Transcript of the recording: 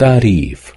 تعريف